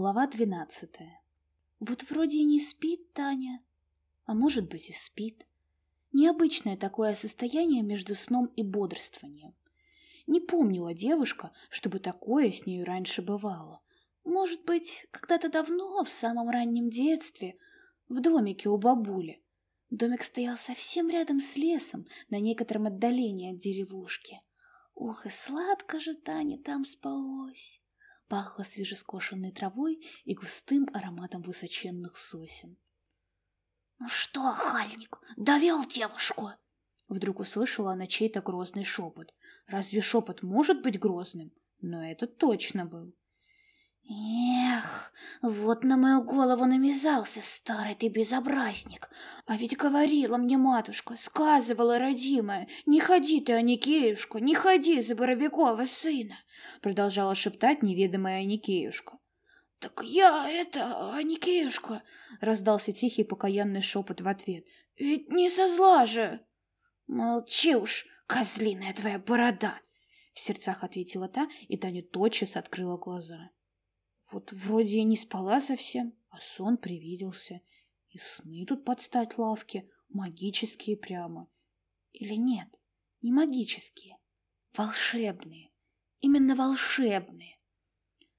Глава двенадцатая. Вот вроде и не спит Таня, а может быть и спит. Необычное такое состояние между сном и бодрствованием. Не помнила девушка, чтобы такое с нею раньше бывало. Может быть, когда-то давно, в самом раннем детстве, в домике у бабули. Домик стоял совсем рядом с лесом, на некотором отдалении от деревушки. Ух, и сладко же Тане там спалось пахло свежескошенной травой и густым ароматом высоченных сосен. «Ну что, Хальник, довел девушку?» Вдруг услышала она чей-то грозный шепот. Разве шепот может быть грозным? Но это точно был. Эх, вот на мою голову навязался старый ты безобразник. А ведь говорила мне матушка, сказывала родимая, не ходи ты, Аникеюшка, не ходи за Боровикова сына, продолжала шептать неведомая Аникеюшка. Так я это, Аникеюшка, раздался тихий покаянный шепот в ответ. Ведь не со зла же. Молчи уж, козлиная твоя борода, в сердцах ответила та, и Таня тотчас открыла глаза. Вот вроде и не спала совсем, а сон привиделся. И сны тут под стать лавке, магические прямо. Или нет, не магические, волшебные. Именно волшебные.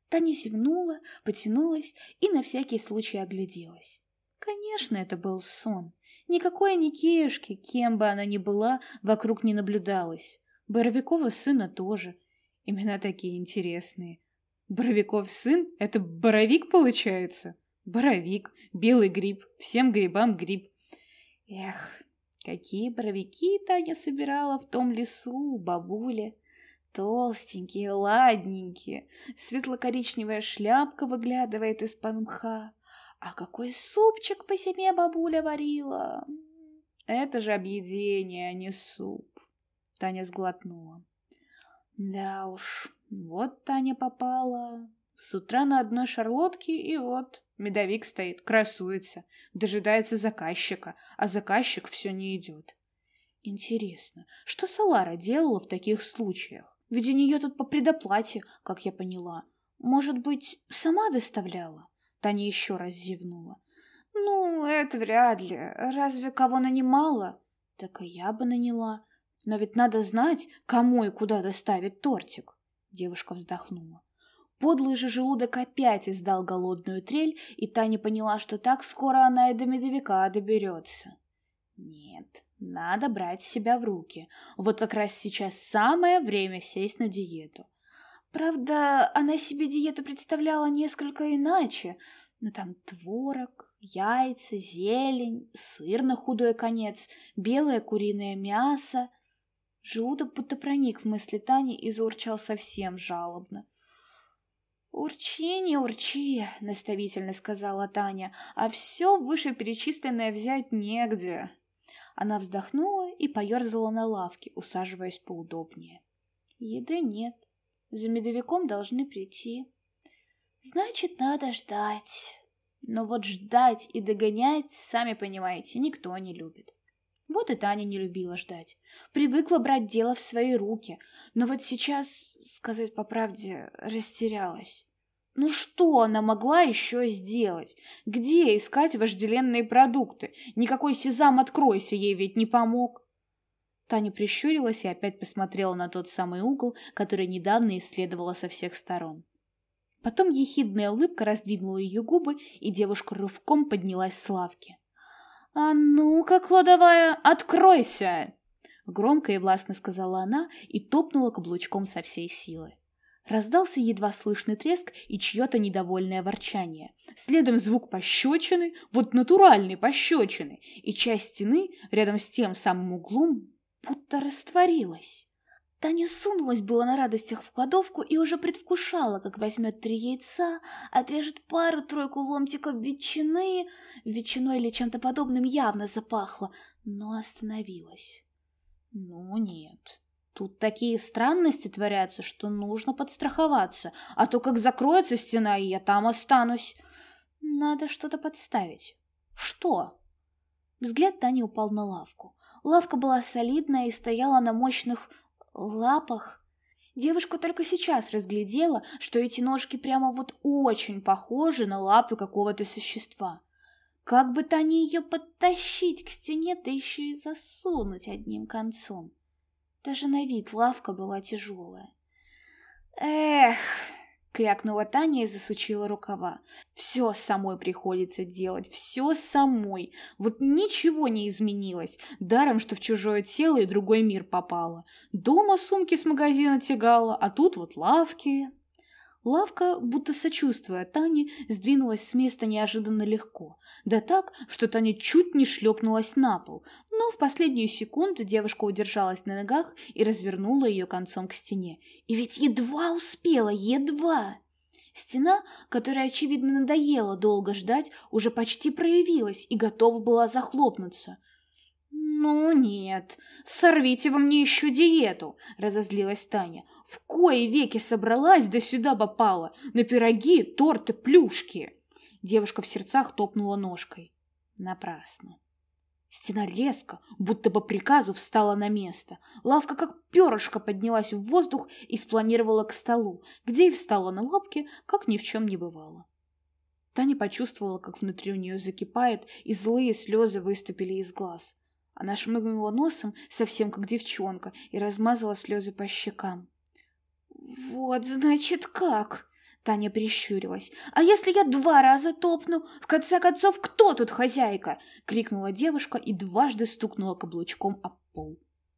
Таня севнула, потянулась и на всякий случай огляделась. Конечно, это был сон. Никакой Никеюшки, кем бы она ни была, вокруг не наблюдалось. Боровикова сына тоже. Имена такие интересные. Боровиков сын — это боровик получается? Боровик, белый гриб, всем грибам гриб. Эх, какие боровики Таня собирала в том лесу, бабуля. Толстенькие, ладненькие, светло-коричневая шляпка выглядывает из-под мха. А какой супчик по семье бабуля варила! Это же объедение, а не суп. Таня сглотнула. Да уж, вот Таня попала. С утра на одной шарлотке, и вот медовик стоит, красуется, дожидается заказчика, а заказчик все не идет. Интересно, что Салара делала в таких случаях? Ведь у нее тут по предоплате, как я поняла. Может быть, сама доставляла? Таня еще раз зевнула. Ну, это вряд ли. Разве кого нанимала? Так и я бы наняла. Но ведь надо знать, кому и куда доставить тортик. Девушка вздохнула. Подлый же желудок опять издал голодную трель, и Таня поняла, что так скоро она и до медовика доберется. Нет, надо брать себя в руки. Вот как раз сейчас самое время сесть на диету. Правда, она себе диету представляла несколько иначе. Но там творог, яйца, зелень, сыр на худой конец, белое куриное мясо. Желудок будто проник в мысли Тани и заурчал совсем жалобно. «Урчи, не урчи», — наставительно сказала Таня, «а все вышеперечисленное взять негде». Она вздохнула и поерзала на лавке, усаживаясь поудобнее. «Еды нет. За медовиком должны прийти. Значит, надо ждать. Но вот ждать и догонять, сами понимаете, никто не любит. Вот и Таня не любила ждать. Привыкла брать дело в свои руки. Но вот сейчас, сказать по правде, растерялась. Ну что она могла еще сделать? Где искать вожделенные продукты? Никакой сезам откройся ей ведь не помог. Таня прищурилась и опять посмотрела на тот самый угол, который недавно исследовала со всех сторон. Потом ехидная улыбка раздвинула ее губы, и девушка рывком поднялась с лавки. «А ну-ка, кладовая, откройся!» Громко и властно сказала она и топнула каблучком со всей силы. Раздался едва слышный треск и чье-то недовольное ворчание. Следом звук пощечины, вот натуральной пощечины, и часть стены рядом с тем самым углом будто растворилась. Таня сунулась было на радостях в кладовку и уже предвкушала, как возьмет три яйца, отрежет пару-тройку ломтиков ветчины, ветчиной или чем-то подобным явно запахло, но остановилась. Ну нет, тут такие странности творятся, что нужно подстраховаться, а то как закроется стена, и я там останусь. Надо что-то подставить. Что? Взгляд Тани упал на лавку. Лавка была солидная и стояла на мощных лапах. Девушка только сейчас разглядела, что эти ножки прямо вот очень похожи на лапы какого-то существа. Как бы то ни ее подтащить к стене, да еще и засунуть одним концом. Даже на вид лавка была тяжелая. «Эх!» — крякнула Таня и засучила рукава. «Все самой приходится делать, все самой. Вот ничего не изменилось, даром, что в чужое тело и другой мир попало. Дома сумки с магазина тягала, а тут вот лавки». Лавка, будто сочувствуя Тане, сдвинулась с места неожиданно легко. Да так, что Таня чуть не шлепнулась на пол, но в последнюю секунду девушка удержалась на ногах и развернула ее концом к стене. И ведь едва успела, едва! Стена, которая, очевидно, надоела долго ждать, уже почти проявилась и готова была захлопнуться. «Ну нет, сорвите вы мне еще диету!» — разозлилась Таня. «В кои веки собралась, да сюда попала! На пироги, торты, плюшки!» Девушка в сердцах топнула ножкой. Напрасно. Стена резко, будто по приказу, встала на место. Лавка как перышко поднялась в воздух и спланировала к столу, где и встала на лапки, как ни в чем не бывало. Таня почувствовала, как внутри у нее закипает, и злые слезы выступили из глаз. Она шмыгнула носом, совсем как девчонка, и размазала слезы по щекам. «Вот, значит, как!» Таня прищурилась. «А если я два раза топну? В конце концов, кто тут хозяйка?» — крикнула девушка и дважды стукнула каблучком об пол.